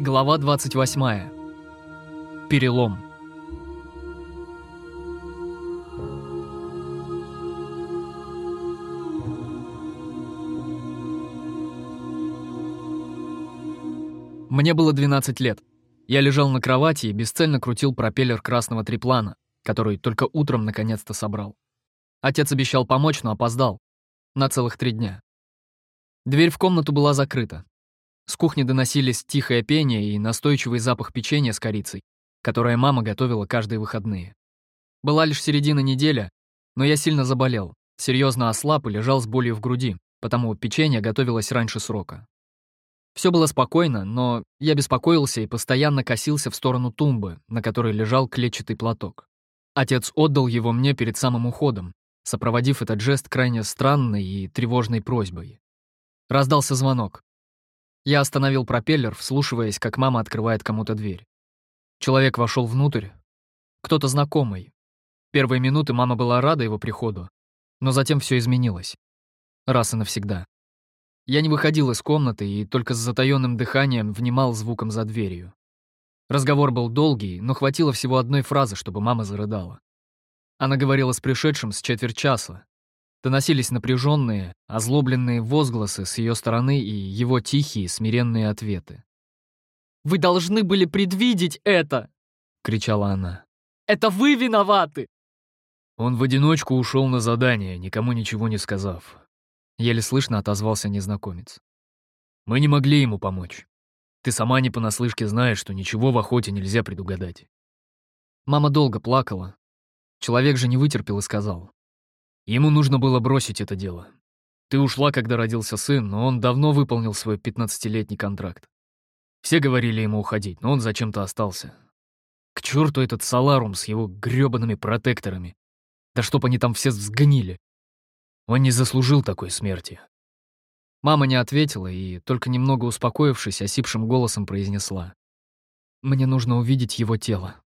Глава 28. Перелом. Мне было 12 лет. Я лежал на кровати и бесцельно крутил пропеллер красного триплана, который только утром наконец-то собрал. Отец обещал помочь, но опоздал. На целых три дня. Дверь в комнату была закрыта. С кухни доносились тихое пение и настойчивый запах печенья с корицей, которое мама готовила каждые выходные. Была лишь середина недели, но я сильно заболел, серьезно ослаб и лежал с болью в груди, потому печенье готовилось раньше срока. Все было спокойно, но я беспокоился и постоянно косился в сторону тумбы, на которой лежал клетчатый платок. Отец отдал его мне перед самым уходом, сопроводив этот жест крайне странной и тревожной просьбой. Раздался звонок. Я остановил пропеллер, вслушиваясь, как мама открывает кому-то дверь. Человек вошел внутрь. Кто-то знакомый. Первые минуты мама была рада его приходу, но затем все изменилось. Раз и навсегда. Я не выходил из комнаты и только с затаённым дыханием внимал звуком за дверью. Разговор был долгий, но хватило всего одной фразы, чтобы мама зарыдала. Она говорила с пришедшим с четверть часа, Доносились напряженные, озлобленные возгласы с ее стороны и его тихие, смиренные ответы. «Вы должны были предвидеть это!» — кричала она. «Это вы виноваты!» Он в одиночку ушел на задание, никому ничего не сказав. Еле слышно отозвался незнакомец. «Мы не могли ему помочь. Ты сама не понаслышке знаешь, что ничего в охоте нельзя предугадать». Мама долго плакала. Человек же не вытерпел и сказал. Ему нужно было бросить это дело. Ты ушла, когда родился сын, но он давно выполнил свой 15-летний контракт. Все говорили ему уходить, но он зачем-то остался. К черту этот Саларум с его грёбаными протекторами. Да чтоб они там все сгнили. Он не заслужил такой смерти. Мама не ответила и, только немного успокоившись, осипшим голосом произнесла. «Мне нужно увидеть его тело».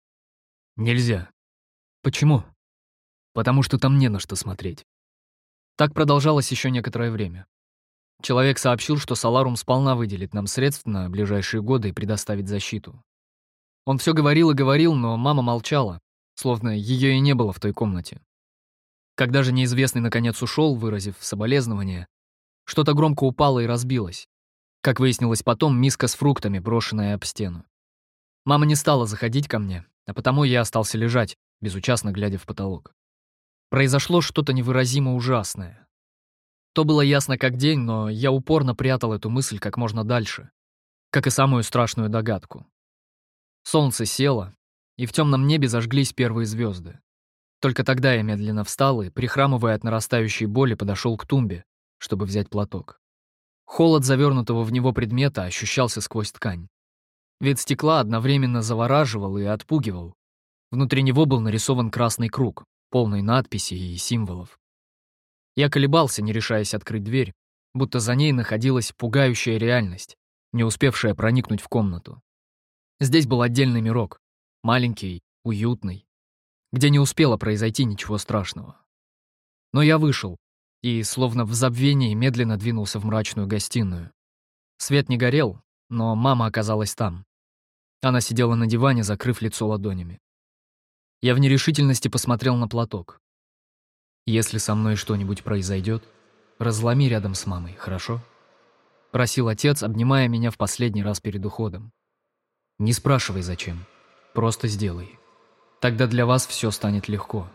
«Нельзя». «Почему?» Потому что там не на что смотреть. Так продолжалось еще некоторое время. Человек сообщил, что Саларум сполна выделит нам средств на ближайшие годы и предоставит защиту. Он все говорил и говорил, но мама молчала, словно ее и не было в той комнате. Когда же неизвестный наконец ушел, выразив соболезнование, что-то громко упало и разбилось. Как выяснилось потом, миска с фруктами, брошенная об стену. Мама не стала заходить ко мне, а потому я остался лежать, безучастно глядя в потолок. Произошло что-то невыразимо ужасное. То было ясно как день, но я упорно прятал эту мысль как можно дальше, как и самую страшную догадку. Солнце село, и в темном небе зажглись первые звезды. Только тогда я медленно встал и, прихрамывая от нарастающей боли, подошел к тумбе, чтобы взять платок. Холод завернутого в него предмета ощущался сквозь ткань. Вид стекла одновременно завораживал и отпугивал. Внутри него был нарисован красный круг, полной надписей и символов. Я колебался, не решаясь открыть дверь, будто за ней находилась пугающая реальность, не успевшая проникнуть в комнату. Здесь был отдельный мирок, маленький, уютный, где не успело произойти ничего страшного. Но я вышел и, словно в забвении, медленно двинулся в мрачную гостиную. Свет не горел, но мама оказалась там. Она сидела на диване, закрыв лицо ладонями. Я в нерешительности посмотрел на платок. «Если со мной что-нибудь произойдет, разломи рядом с мамой, хорошо?» Просил отец, обнимая меня в последний раз перед уходом. «Не спрашивай, зачем. Просто сделай. Тогда для вас все станет легко.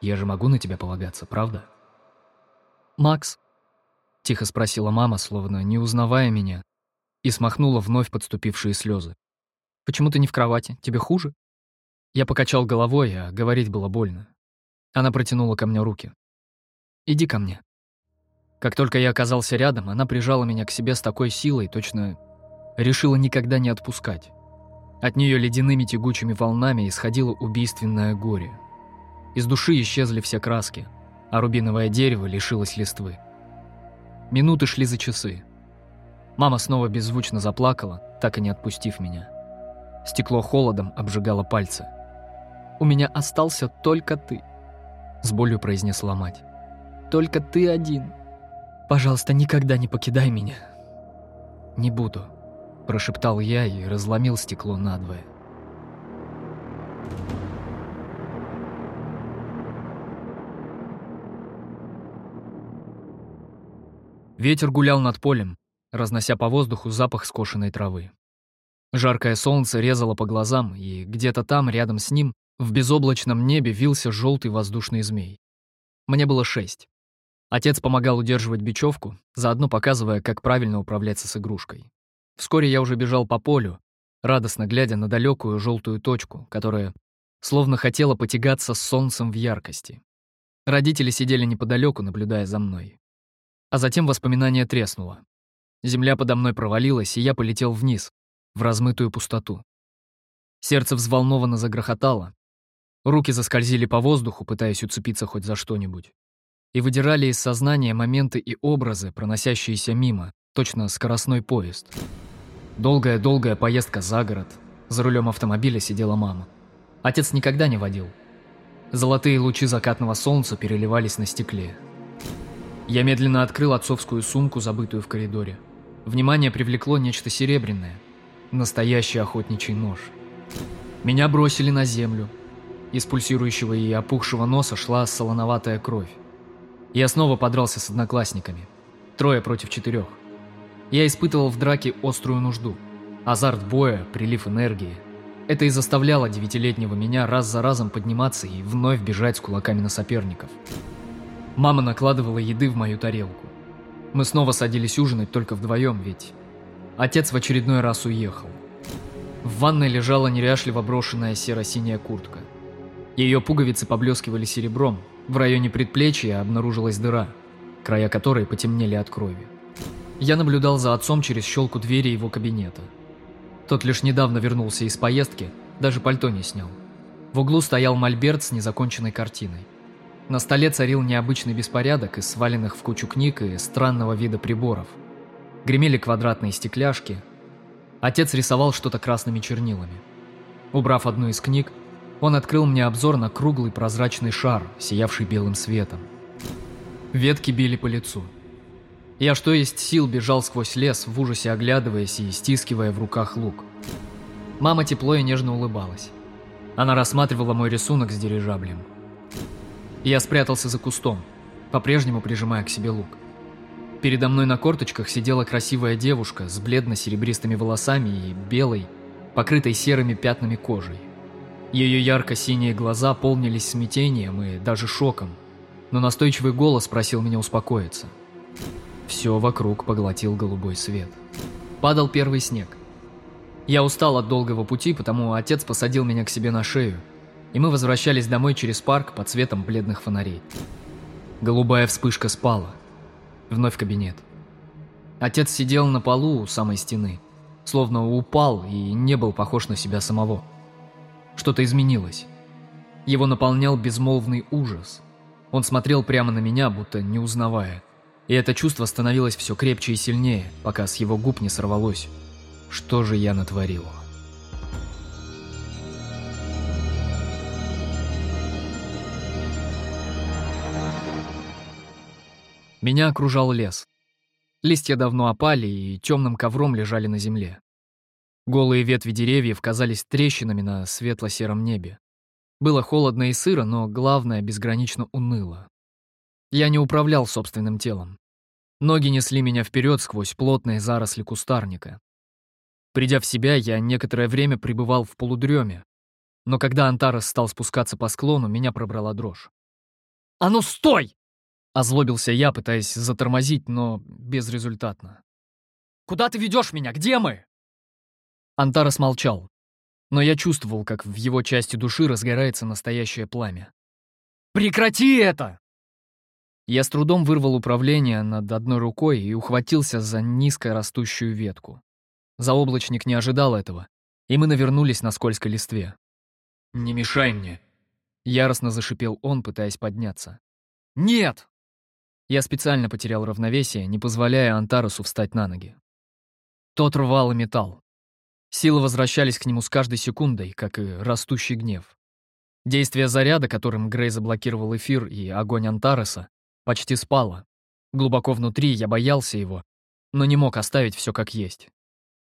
Я же могу на тебя полагаться, правда?» «Макс?» — тихо спросила мама, словно не узнавая меня, и смахнула вновь подступившие слезы. «Почему ты не в кровати? Тебе хуже?» Я покачал головой, а говорить было больно. Она протянула ко мне руки. «Иди ко мне». Как только я оказался рядом, она прижала меня к себе с такой силой, точно решила никогда не отпускать. От нее ледяными тягучими волнами исходило убийственное горе. Из души исчезли все краски, а рубиновое дерево лишилось листвы. Минуты шли за часы. Мама снова беззвучно заплакала, так и не отпустив меня. Стекло холодом обжигало пальцы. У меня остался только ты», — с болью произнесла мать. «Только ты один. Пожалуйста, никогда не покидай меня». «Не буду», — прошептал я и разломил стекло надвое. Ветер гулял над полем, разнося по воздуху запах скошенной травы. Жаркое солнце резало по глазам, и где-то там, рядом с ним, в безоблачном небе вился желтый воздушный змей. Мне было шесть. Отец помогал удерживать бечевку, заодно показывая, как правильно управляться с игрушкой. Вскоре я уже бежал по полю, радостно глядя на далекую желтую точку, которая словно хотела потягаться с солнцем в яркости. Родители сидели неподалеку, наблюдая за мной. А затем воспоминание треснуло. Земля подо мной провалилась, и я полетел вниз, в размытую пустоту. Сердце взволнованно загрохотало. Руки заскользили по воздуху, пытаясь уцепиться хоть за что-нибудь. И выдирали из сознания моменты и образы, проносящиеся мимо, точно скоростной поезд. Долгая-долгая поездка за город. За рулем автомобиля сидела мама. Отец никогда не водил. Золотые лучи закатного солнца переливались на стекле. Я медленно открыл отцовскую сумку, забытую в коридоре. Внимание привлекло нечто серебряное. Настоящий охотничий нож. Меня бросили на землю. Из пульсирующего и опухшего носа шла солоноватая кровь. Я снова подрался с одноклассниками. Трое против четырех. Я испытывал в драке острую нужду. Азарт боя, прилив энергии. Это и заставляло девятилетнего меня раз за разом подниматься и вновь бежать с кулаками на соперников. Мама накладывала еды в мою тарелку. Мы снова садились ужинать только вдвоем, ведь отец в очередной раз уехал. В ванной лежала неряшливо брошенная серо-синяя куртка. Ее пуговицы поблескивали серебром, в районе предплечья обнаружилась дыра, края которой потемнели от крови. Я наблюдал за отцом через щелку двери его кабинета. Тот лишь недавно вернулся из поездки, даже пальто не снял. В углу стоял мольберт с незаконченной картиной. На столе царил необычный беспорядок из сваленных в кучу книг и странного вида приборов. Гремели квадратные стекляшки. Отец рисовал что-то красными чернилами. Убрав одну из книг, он открыл мне обзор на круглый прозрачный шар, сиявший белым светом. Ветки били по лицу. Я что есть сил бежал сквозь лес, в ужасе оглядываясь и стискивая в руках лук. Мама тепло и нежно улыбалась. Она рассматривала мой рисунок с дирижаблем. Я спрятался за кустом, по-прежнему прижимая к себе лук. Передо мной на корточках сидела красивая девушка с бледно-серебристыми волосами и белой, покрытой серыми пятнами кожей. Ее ярко-синие глаза полнились смятением и даже шоком, но настойчивый голос просил меня успокоиться. Все вокруг поглотил голубой свет. Падал первый снег. Я устал от долгого пути, потому отец посадил меня к себе на шею – и мы возвращались домой через парк под светом бледных фонарей. Голубая вспышка спала. Вновь кабинет. Отец сидел на полу у самой стены, словно упал и не был похож на себя самого. Что-то изменилось. Его наполнял безмолвный ужас. Он смотрел прямо на меня, будто не узнавая. И это чувство становилось все крепче и сильнее, пока с его губ не сорвалось. Что же я натворил? Меня окружал лес. Листья давно опали и темным ковром лежали на земле. Голые ветви деревьев казались трещинами на светло-сером небе. Было холодно и сыро, но главное — безгранично уныло. Я не управлял собственным телом. Ноги несли меня вперед сквозь плотные заросли кустарника. Придя в себя, я некоторое время пребывал в полудреме, но когда Антарес стал спускаться по склону, меня пробрала дрожь. «А ну стой!» Озлобился я, пытаясь затормозить, но безрезультатно. «Куда ты ведешь меня? Где мы?» Антарес молчал, но я чувствовал, как в его части души разгорается настоящее пламя. «Прекрати это!» Я с трудом вырвал управление над одной рукой и ухватился за низко растущую ветку. Заоблачник не ожидал этого, и мы навернулись на скользкой листве. «Не мешай мне!» Яростно зашипел он, пытаясь подняться. «Нет!» Я специально потерял равновесие, не позволяя Антарусу встать на ноги. Тот рвал и металл. Силы возвращались к нему с каждой секундой, как и растущий гнев. Действие заряда, которым Грей заблокировал эфир и огонь Антареса, почти спало. Глубоко внутри я боялся его, но не мог оставить все как есть.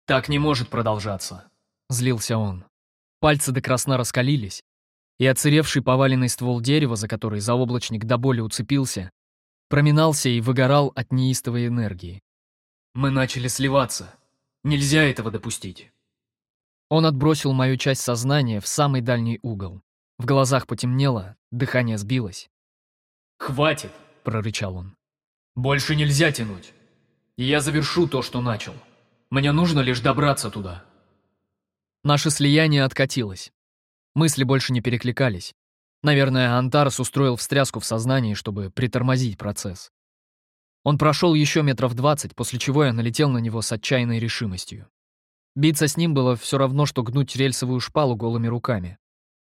«Так не может продолжаться», — злился он. Пальцы до красна раскалились, и оцаревший поваленный ствол дерева, за который заоблачник до боли уцепился, проминался и выгорал от неистовой энергии. «Мы начали сливаться. Нельзя этого допустить». Он отбросил мою часть сознания в самый дальний угол. В глазах потемнело, дыхание сбилось. «Хватит!» — прорычал он. «Больше нельзя тянуть. Я завершу то, что начал. Мне нужно лишь добраться туда». Наше слияние откатилось. Мысли больше не перекликались. Наверное, Антарес устроил встряску в сознании, чтобы притормозить процесс. Он прошел еще метров двадцать, после чего я налетел на него с отчаянной решимостью. Биться с ним было все равно, что гнуть рельсовую шпалу голыми руками.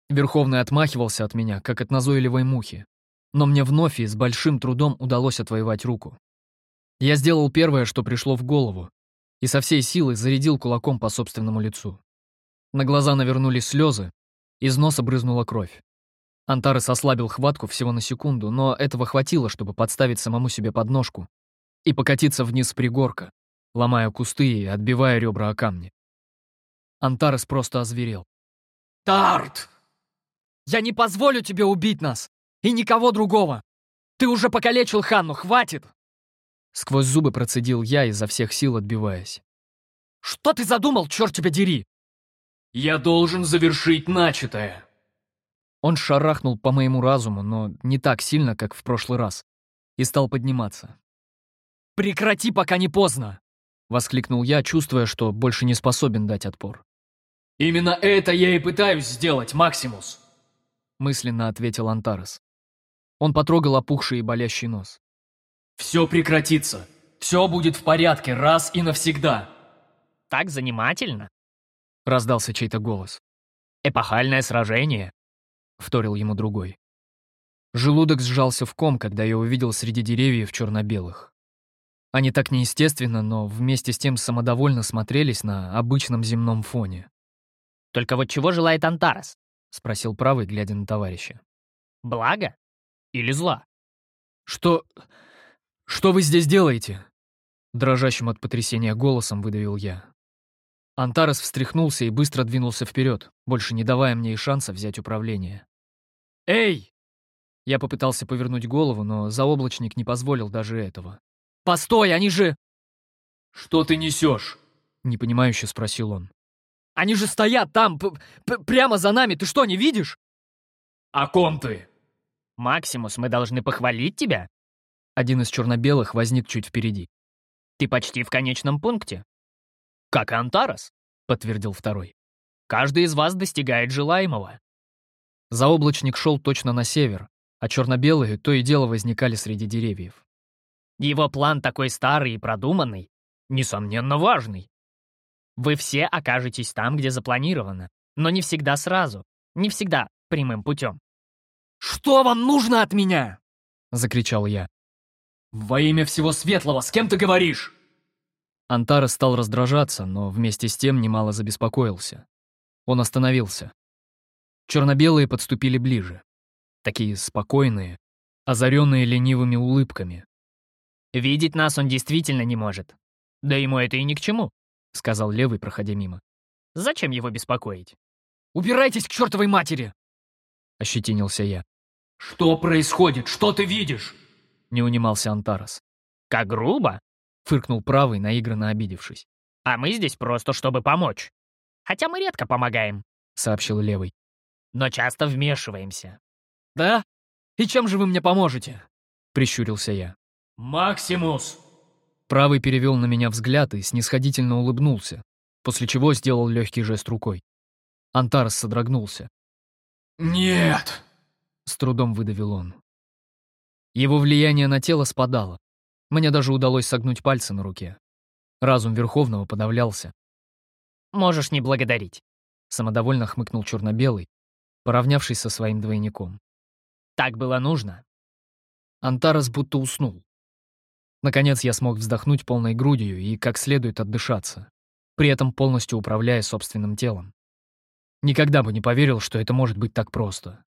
Верховный отмахивался от меня, как от назойливой мухи. Но мне вновь и с большим трудом удалось отвоевать руку. Я сделал первое, что пришло в голову, и со всей силы зарядил кулаком по собственному лицу. На глаза навернулись слезы, из носа брызнула кровь. Антарес ослабил хватку всего на секунду, но этого хватило, чтобы подставить самому себе подножку и покатиться вниз с пригорка, ломая кусты и отбивая ребра о камни. Антарес просто озверел. «Тарт!» «Я не позволю тебе убить нас! И никого другого! Ты уже покалечил Ханну, хватит!» Сквозь зубы процедил я, изо всех сил отбиваясь. «Что ты задумал, черт тебя дери?» «Я должен завершить начатое!» Он шарахнул по моему разуму, но не так сильно, как в прошлый раз, и стал подниматься. «Прекрати, пока не поздно!» — воскликнул я, чувствуя, что больше не способен дать отпор. «Именно это я и пытаюсь сделать, Максимус!» — мысленно ответил Антарес. Он потрогал опухший и болящий нос. «Все прекратится. Все будет в порядке раз и навсегда». «Так занимательно», — раздался чей-то голос. «Эпохальное сражение», — вторил ему другой. Желудок сжался в ком, когда я увидел среди деревьев черно-белых. Они так неестественно, но вместе с тем самодовольно смотрелись на обычном земном фоне. «Только вот чего желает Антарес?» — спросил правый, глядя на товарища. «Благо? Или зла?» «Что... что вы здесь делаете?» Дрожащим от потрясения голосом выдавил я. Антарес встряхнулся и быстро двинулся вперед, больше не давая мне и шанса взять управление. «Эй!» Я попытался повернуть голову, но заоблачник не позволил даже этого. «Постой, они же...» «Что ты несешь?» — непонимающе спросил он. Они же стоят там, прямо за нами, ты что, не видишь?» «О ком ты?» «Максимус, мы должны похвалить тебя?» Один из черно-белых возник чуть впереди. «Ты почти в конечном пункте». «Как Антарас», — подтвердил второй. «Каждый из вас достигает желаемого». Заоблачник шел точно на север, а черно-белые то и дело возникали среди деревьев. Его план такой старый и продуманный, несомненно важный. Вы все окажетесь там, где запланировано, но не всегда сразу, не всегда прямым путем. «Что вам нужно от меня?» — закричал я. «Во имя всего светлого, с кем ты говоришь?» Антара стал раздражаться, но вместе с тем немало забеспокоился. Он остановился. Черно-белые подступили ближе. Такие спокойные, озаренные ленивыми улыбками. Видеть нас он действительно не может. Да ему это и ни к чему. — сказал левый, проходя мимо. «Зачем его беспокоить?» «Убирайтесь к чертовой матери!» — ощетинился я. «Что происходит? Что ты видишь?» — не унимался Антарас. «Как грубо!» — фыркнул правый, наигранно обидевшись. «А мы здесь просто, чтобы помочь. Хотя мы редко помогаем», — сообщил левый. «Но часто вмешиваемся». «Да? И чем же вы мне поможете?» — прищурился я. «Максимус!» Правый перевел на меня взгляд и снисходительно улыбнулся, после чего сделал легкий жест рукой. Антарс содрогнулся. «Нет!» — с трудом выдавил он. Его влияние на тело спадало. Мне даже удалось согнуть пальцы на руке. Разум Верховного подавлялся. «Можешь не благодарить», — самодовольно хмыкнул черно-белый, поравнявшись со своим двойником. «Так было нужно». Антарас будто уснул. Наконец я смог вздохнуть полной грудью и как следует отдышаться, при этом полностью управляя собственным телом. Никогда бы не поверил, что это может быть так просто.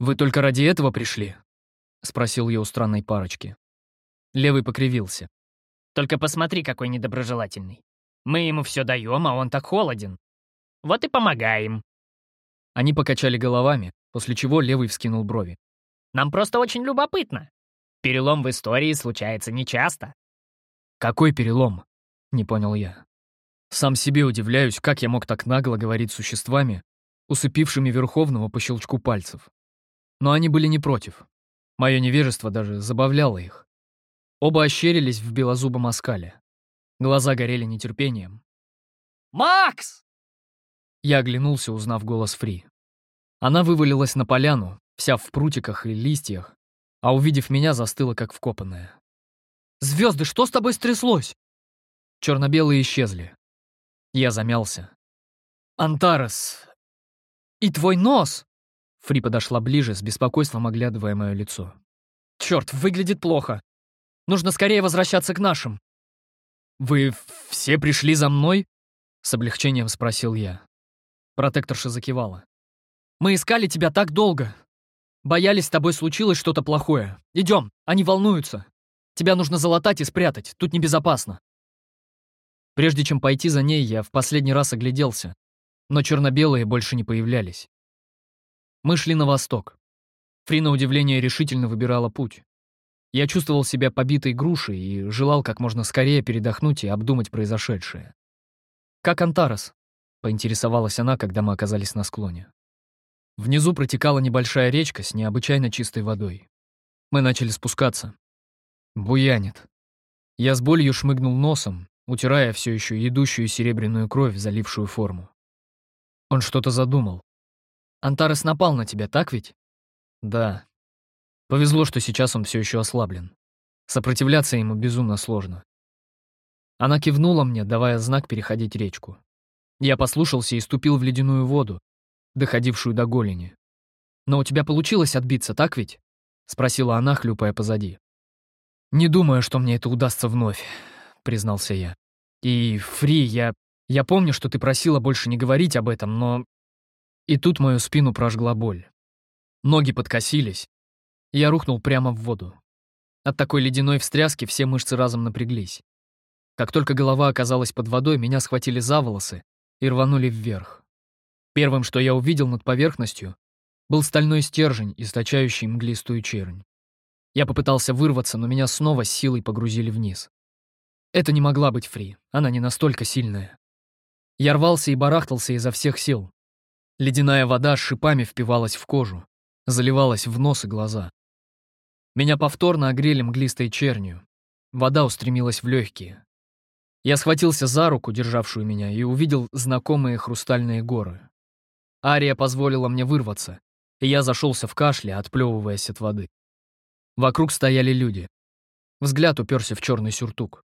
«Вы только ради этого пришли?» — спросил я у странной парочки. Левый покривился. «Только посмотри, какой недоброжелательный. Мы ему все даем, а он так холоден. Вот и помогаем». Они покачали головами, после чего левый вскинул брови. «Нам просто очень любопытно. Перелом в истории случается нечасто». «Какой перелом?» — не понял я. Сам себе удивляюсь, как я мог так нагло говорить существами, усыпившими Верховного по щелчку пальцев. Но они были не против. Мое невежество даже забавляло их. Оба ощерились в белозубом оскале. Глаза горели нетерпением. «Макс!» Я оглянулся, узнав голос Фри. Она вывалилась на поляну, вся в прутиках и листьях, а увидев меня, застыла как вкопанная. «Звезды, что с тобой стряслось?» Черно-белые исчезли. Я замялся. «Антарес! И твой нос!» Фри подошла ближе, с беспокойством оглядывая мое лицо. «Черт, выглядит плохо. Нужно скорее возвращаться к нашим». «Вы все пришли за мной?» С облегчением спросил я. Протекторша закивала. «Мы искали тебя так долго. Боялись, с тобой случилось что-то плохое. Идем, они волнуются. Тебя нужно залатать и спрятать, тут небезопасно». Прежде чем пойти за ней, я в последний раз огляделся, но черно-белые больше не появлялись. Мы шли на восток. Фри, на удивление, решительно выбирала путь. Я чувствовал себя побитой грушей и желал как можно скорее передохнуть и обдумать произошедшее. «Как Антарес?» — поинтересовалась она, когда мы оказались на склоне. Внизу протекала небольшая речка с необычайно чистой водой. Мы начали спускаться. Буянит. Я с болью шмыгнул носом, утирая все еще идущую серебряную кровь, залившую форму. Он что-то задумал. «Антарес напал на тебя, так ведь?» «Да. Повезло, что сейчас он все еще ослаблен. Сопротивляться ему безумно сложно. Она кивнула мне, давая знак переходить речку. Я послушался и ступил в ледяную воду, доходившую до голени. «Но у тебя получилось отбиться, так ведь?» — спросила она, хлюпая позади. «Не думаю, что мне это удастся вновь», — признался я. «И, Фри, я... я помню, что ты просила больше не говорить об этом, но...» И тут мою спину прожгла боль. Ноги подкосились. Я рухнул прямо в воду. От такой ледяной встряски все мышцы разом напряглись. Как только голова оказалась под водой, меня схватили за волосы и рванули вверх. Первым, что я увидел над поверхностью, был стальной стержень, источающий мглистую чернь. Я попытался вырваться, но меня снова с силой погрузили вниз. Это не могла быть Фри, она не настолько сильная. Я рвался и барахтался изо всех сил. Ледяная вода с шипами впивалась в кожу, заливалась в нос и глаза. Меня повторно огрели мглистой чернью. Вода устремилась в легкие. Я схватился за руку, державшую меня, и увидел знакомые хрустальные горы. Ария позволила мне вырваться, и я зашелся в кашле, отплевываясь от воды. Вокруг стояли люди. Взгляд уперся в черный сюртук.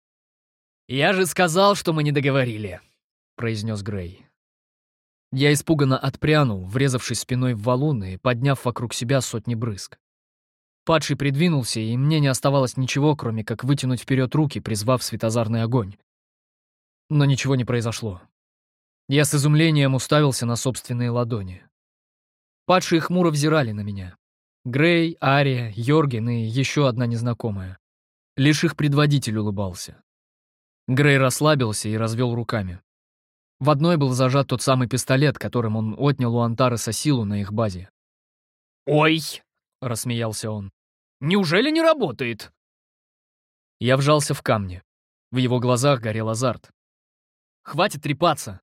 «Я же сказал, что мы не договорили», — произнес Грей. Я испуганно отпрянул, врезавшись спиной в валун и подняв вокруг себя сотни брызг. Падший придвинулся, и мне не оставалось ничего, кроме как вытянуть вперед руки, призвав светозарный огонь. Но ничего не произошло. Я с изумлением уставился на собственные ладони. Падшие хмуро взирали на меня. Грей, Ария, Йорген и еще одна незнакомая. Лишь их предводитель улыбался. Грей расслабился и развел руками. В одной был зажат тот самый пистолет, которым он отнял у Антареса силу на их базе. «Ой!» — рассмеялся он. «Неужели не работает?» Я вжался в камни. В его глазах горел азарт. «Хватит трепаться!» —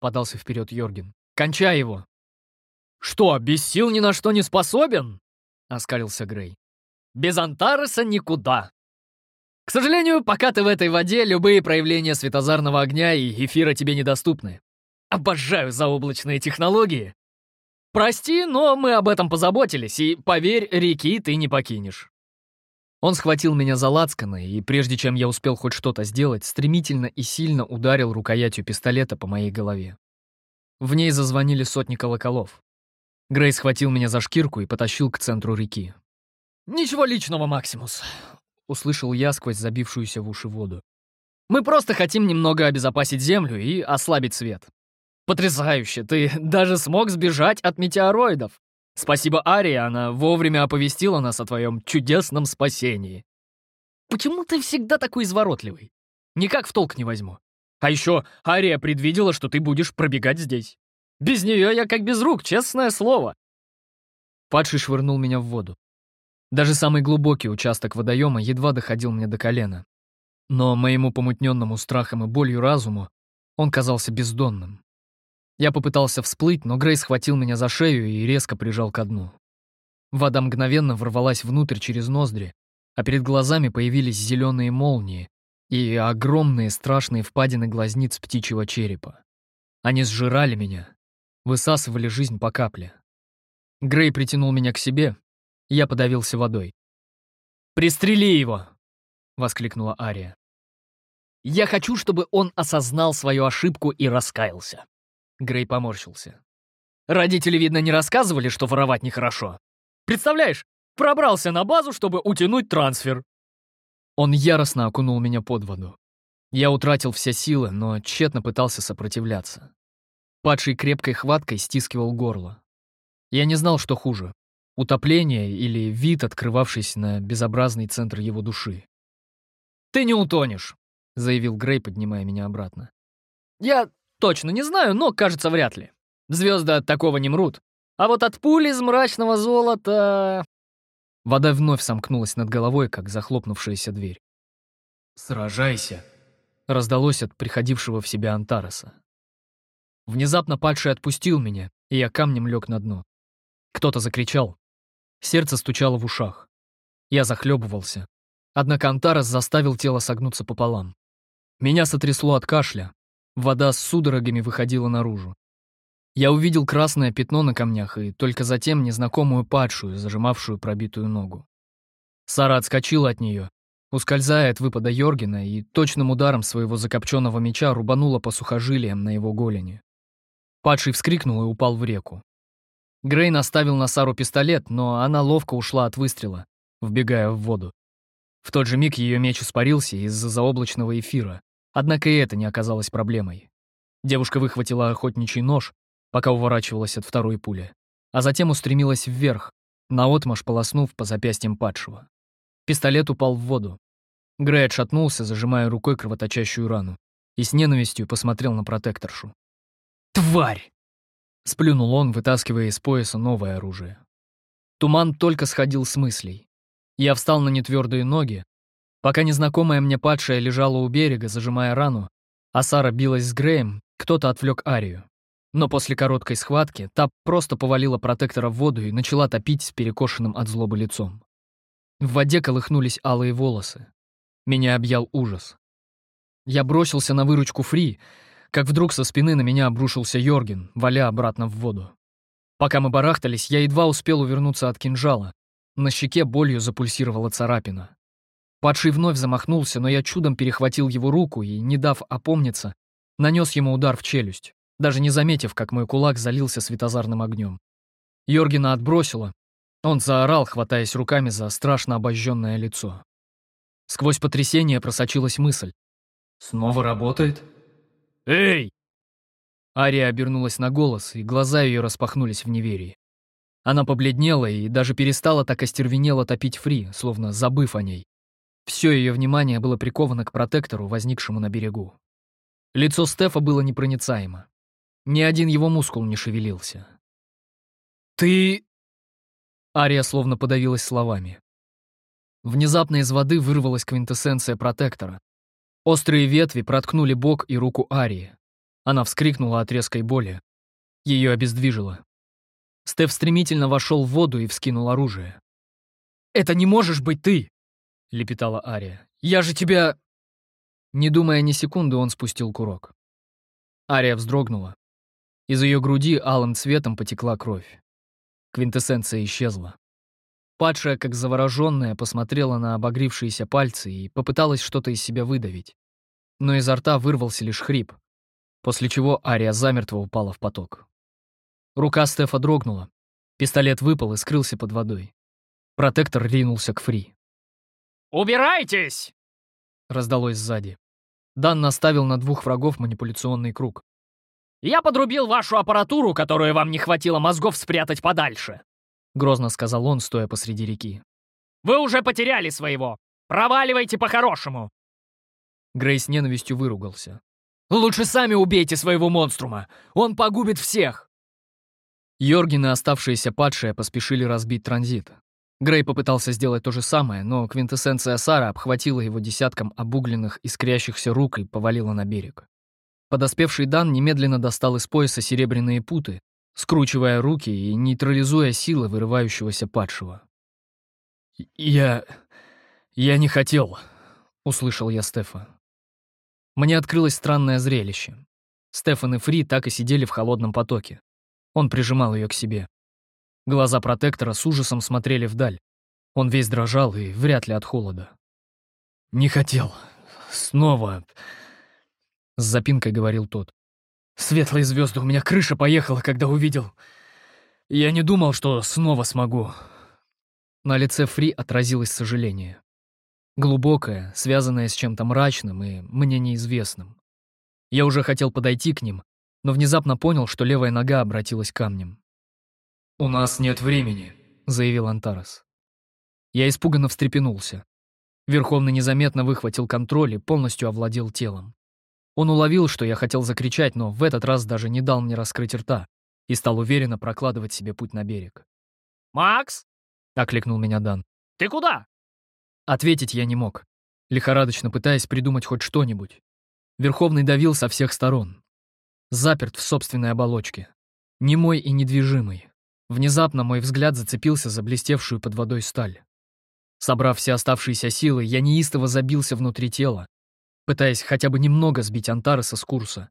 подался вперед Йорген. «Кончай его!» «Что, без сил ни на что не способен?» — оскалился Грей. «Без Антареса никуда!» «К сожалению, пока ты в этой воде, любые проявления светозарного огня и эфира тебе недоступны. Обожаю заоблачные технологии!» «Прости, но мы об этом позаботились, и, поверь, реки ты не покинешь». Он схватил меня за лацканы, и прежде чем я успел хоть что-то сделать, стремительно и сильно ударил рукоятью пистолета по моей голове. В ней зазвонили сотни колоколов. Грей схватил меня за шкирку и потащил к центру реки. «Ничего личного, Максимус», — услышал я сквозь забившуюся в уши воду. «Мы просто хотим немного обезопасить Землю и ослабить свет. Потрясающе, ты даже смог сбежать от метеороидов. Спасибо Арии, она вовремя оповестила нас о твоем чудесном спасении. Почему ты всегда такой изворотливый? Никак в толк не возьму. А еще Ария предвидела, что ты будешь пробегать здесь. Без нее я как без рук, честное слово. Падший швырнул меня в воду. Даже самый глубокий участок водоема едва доходил мне до колена. Но моему помутненному страхом и болью разуму он казался бездонным. Я попытался всплыть, но Грей схватил меня за шею и резко прижал ко дну. Вода мгновенно ворвалась внутрь через ноздри, а перед глазами появились зеленые молнии и огромные страшные впадины глазниц птичьего черепа. Они сжирали меня, высасывали жизнь по капле. Грей притянул меня к себе, я подавился водой. «Пристрели его!» — воскликнула Ария. «Я хочу, чтобы он осознал свою ошибку и раскаялся». Грей поморщился. «Родители, видно, не рассказывали, что воровать нехорошо. Представляешь, пробрался на базу, чтобы утянуть трансфер». Он яростно окунул меня под воду. Я утратил все силы, но тщетно пытался сопротивляться. Падший крепкой хваткой стискивал горло. Я не знал, что хуже — утопление или вид, открывавшийся на безобразный центр его души. «Ты не утонешь», — заявил Грей, поднимая меня обратно. «Я точно не знаю, но, кажется, вряд ли. Звезды от такого не мрут. А вот от пули из мрачного золота...» Вода вновь сомкнулась над головой, как захлопнувшаяся дверь. «Сражайся!» — раздалось от приходившего в себя Антареса. Внезапно падший отпустил меня, и я камнем лег на дно. Кто-то закричал. Сердце стучало в ушах. Я захлебывался. Однако Антарес заставил тело согнуться пополам. Меня сотрясло от кашля. Вода с судорогами выходила наружу. Я увидел красное пятно на камнях и только затем незнакомую падшую, зажимавшую пробитую ногу. Сара отскочила от нее, ускользая от выпада Йоргена и точным ударом своего закопченного меча рубанула по сухожилиям на его голени. Падший вскрикнул и упал в реку. Грей наставил на Сару пистолет, но она ловко ушла от выстрела, вбегая в воду. В тот же миг ее меч испарился из-за заоблачного эфира, однако и это не оказалось проблемой. Девушка выхватила охотничий нож, пока уворачивалась от второй пули, а затем устремилась вверх, наотмашь полоснув по запястьям падшего. Пистолет упал в воду. Грей отшатнулся, зажимая рукой кровоточащую рану, и с ненавистью посмотрел на протекторшу. «Тварь!» — сплюнул он, вытаскивая из пояса новое оружие. Туман только сходил с мыслей. Я встал на нетвердые ноги. Пока незнакомая мне падшая лежала у берега, зажимая рану, а Сара билась с Греем, кто-то отвлек Арию. Но после короткой схватки та просто повалила протектора в воду и начала топить с перекошенным от злобы лицом. В воде колыхнулись алые волосы. Меня объял ужас. Я бросился на выручку Фри, как вдруг со спины на меня обрушился Йорген, валя обратно в воду. Пока мы барахтались, я едва успел увернуться от кинжала. На щеке болью запульсировала царапина. Падший вновь замахнулся, но я чудом перехватил его руку и, не дав опомниться, нанес ему удар в челюсть, даже не заметив, как мой кулак залился светозарным огнем. Йоргена отбросило. Он заорал, хватаясь руками за страшно обожженное лицо. Сквозь потрясение просочилась мысль. «Снова работает?» «Эй!» Ария обернулась на голос, и глаза ее распахнулись в неверии. Она побледнела и даже перестала так остервенело топить Фри, словно забыв о ней. Все ее внимание было приковано к протектору, возникшему на берегу. Лицо Стефа было непроницаемо. Ни один его мускул не шевелился. «Ты...» Ария словно подавилась словами. Внезапно из воды вырвалась квинтэссенция протектора, Острые ветви проткнули бок и руку Арии. Она вскрикнула от резкой боли. Ее обездвижило. Стеф стремительно вошел в воду и вскинул оружие. «Это не можешь быть ты!» — лепетала Ария. «Я же тебя...» Не думая ни секунды, он спустил курок. Ария вздрогнула. Из ее груди алым цветом потекла кровь. Квинтэссенция исчезла. Падшая, как завороженная, посмотрела на обогрившиеся пальцы и попыталась что-то из себя выдавить. Но изо рта вырвался лишь хрип, после чего Ария замертво упала в поток. Рука Стефа дрогнула. Пистолет выпал и скрылся под водой. Протектор ринулся к Фри. «Убирайтесь!» — раздалось сзади. Дан наставил на двух врагов манипуляционный круг. «Я подрубил вашу аппаратуру, которую вам не хватило мозгов спрятать подальше. — грозно сказал он, стоя посреди реки. «Вы уже потеряли своего! Проваливайте по-хорошему!» Грей с ненавистью выругался. Лучше сами убейте своего монструма. Он погубит всех. Йорген и оставшиеся падшие поспешили разбить транзит. Грей попытался сделать то же самое, но квинтэссенция Сара обхватила его десятком обугленных, искрящихся рук и повалила на берег. Подоспевший Дан немедленно достал из пояса серебряные путы, скручивая руки и нейтрализуя силы вырывающегося падшего. «Я... я не хотел», — услышал я Стефа. Мне открылось странное зрелище. Стефан и Фри так и сидели в холодном потоке. Он прижимал ее к себе. Глаза протектора с ужасом смотрели вдаль. Он весь дрожал и вряд ли от холода. «Не хотел. Снова...» С запинкой говорил тот. «Светлые звезды, у меня крыша поехала, когда увидел. Я не думал, что снова смогу». На лице Фри отразилось сожаление. Глубокое, связанное с чем-то мрачным и мне неизвестным. Я уже хотел подойти к ним, но внезапно понял, что левая нога обратилась камнем. «У нас нет времени», — заявил Антарес. Я испуганно встрепенулся. Верховный незаметно выхватил контроль и полностью овладел телом. Он уловил, что я хотел закричать, но в этот раз даже не дал мне раскрыть рта и стал уверенно прокладывать себе путь на берег. «Макс!» — окликнул меня Дан. «Ты куда?» Ответить я не мог, лихорадочно пытаясь придумать хоть что-нибудь. Верховный давил со всех сторон. Заперт в собственной оболочке. Немой и недвижимый. Внезапно мой взгляд зацепился за блестевшую под водой сталь. Собрав все оставшиеся силы, я неистово забился внутри тела, пытаясь хотя бы немного сбить Антареса с курса.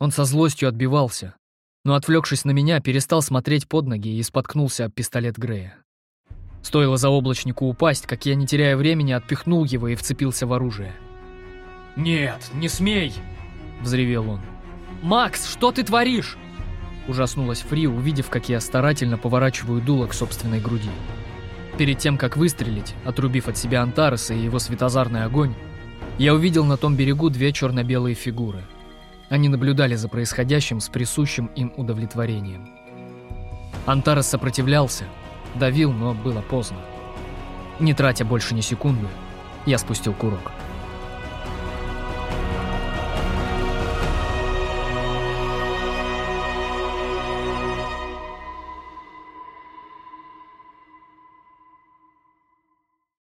Он со злостью отбивался, но, отвлекшись на меня, перестал смотреть под ноги и споткнулся об пистолет Грея. Стоило заоблачнику упасть, как я, не теряя времени, отпихнул его и вцепился в оружие. «Нет, не смей!» — взревел он. «Макс, что ты творишь?» Ужаснулась Фри, увидев, как я старательно поворачиваю дуло к собственной груди. Перед тем, как выстрелить, отрубив от себя Антареса и его светозарный огонь, я увидел на том берегу две черно-белые фигуры. Они наблюдали за происходящим с присущим им удовлетворением. Антарес сопротивлялся, давил, но было поздно. Не тратя больше ни секунды, я спустил курок.